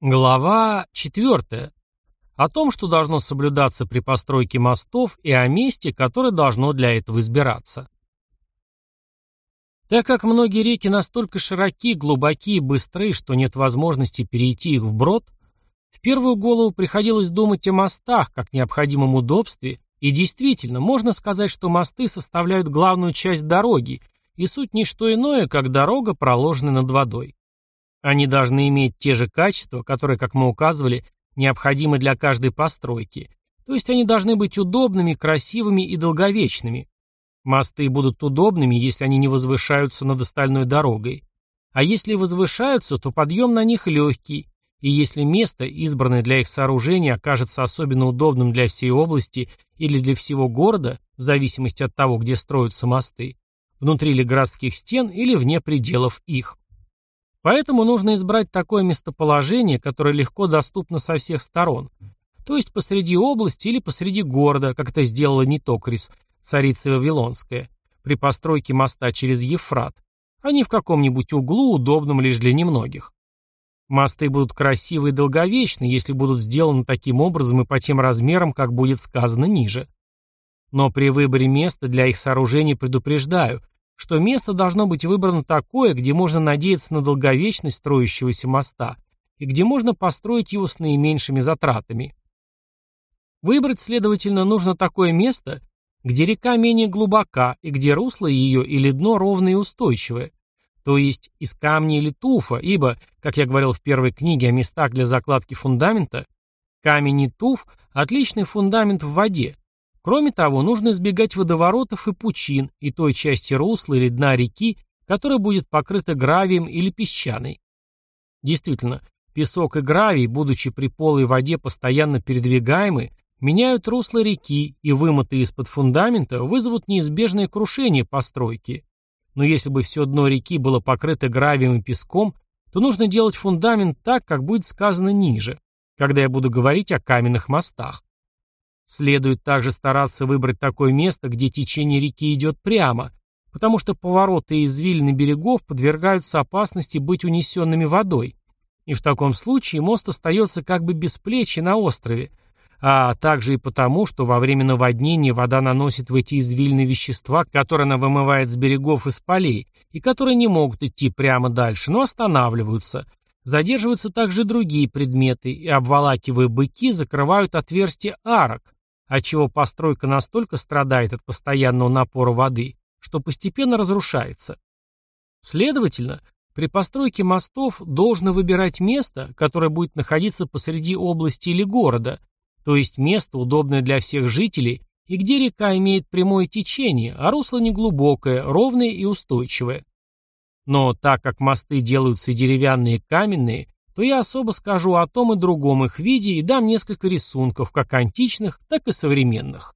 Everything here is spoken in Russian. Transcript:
Глава 4. О том, что должно соблюдаться при постройке мостов и о месте, которое должно для этого избираться. Так как многие реки настолько широки, глубоки и быстры, что нет возможности перейти их вброд, в первую голову приходилось думать о мостах как необходимом удобстве, и действительно, можно сказать, что мосты составляют главную часть дороги, и суть не что иное, как дорога, проложенная над водой. Они должны иметь те же качества, которые, как мы указывали, необходимы для каждой постройки. То есть они должны быть удобными, красивыми и долговечными. Мосты будут удобными, если они не возвышаются над остальной дорогой. А если возвышаются, то подъем на них легкий, и если место, избранное для их сооружения, окажется особенно удобным для всей области или для всего города, в зависимости от того, где строятся мосты, внутри ли городских стен или вне пределов их. Поэтому нужно избрать такое местоположение, которое легко доступно со всех сторон, то есть посреди области или посреди города, как это сделала Нитокрис, царица Вавилонская, при постройке моста через Ефрат, а не в каком-нибудь углу, удобном лишь для немногих. Мосты будут красивы и долговечны, если будут сделаны таким образом и по тем размерам, как будет сказано ниже. Но при выборе места для их сооружения предупреждаю, что место должно быть выбрано такое, где можно надеяться на долговечность строящегося моста и где можно построить его с наименьшими затратами. Выбрать, следовательно, нужно такое место, где река менее глубока и где русло ее или дно ровное и устойчивое, то есть из камня или туфа, ибо, как я говорил в первой книге о местах для закладки фундамента, камень и туф – отличный фундамент в воде, Кроме того, нужно избегать водоворотов и пучин и той части русла или дна реки, которая будет покрыта гравием или песчаной. Действительно, песок и гравий, будучи при полой воде постоянно передвигаемы, меняют русло реки и, вымытые из-под фундамента, вызовут неизбежное крушение постройки. Но если бы все дно реки было покрыто гравием и песком, то нужно делать фундамент так, как будет сказано ниже, когда я буду говорить о каменных мостах. Следует также стараться выбрать такое место, где течение реки идет прямо, потому что повороты и извилины берегов подвергаются опасности быть унесенными водой. И в таком случае мост остается как бы без плечи на острове, а также и потому, что во время наводнения вода наносит в эти извилины вещества, которые она вымывает с берегов и с полей, и которые не могут идти прямо дальше, но останавливаются. Задерживаются также другие предметы, и обволакивая быки, закрывают отверстия арок, отчего постройка настолько страдает от постоянного напора воды, что постепенно разрушается. Следовательно, при постройке мостов должно выбирать место, которое будет находиться посреди области или города, то есть место, удобное для всех жителей, и где река имеет прямое течение, а русло неглубокое, ровное и устойчивое. Но так как мосты делаются деревянные, и каменные, то я особо скажу о том и другом их виде и дам несколько рисунков, как античных, так и современных.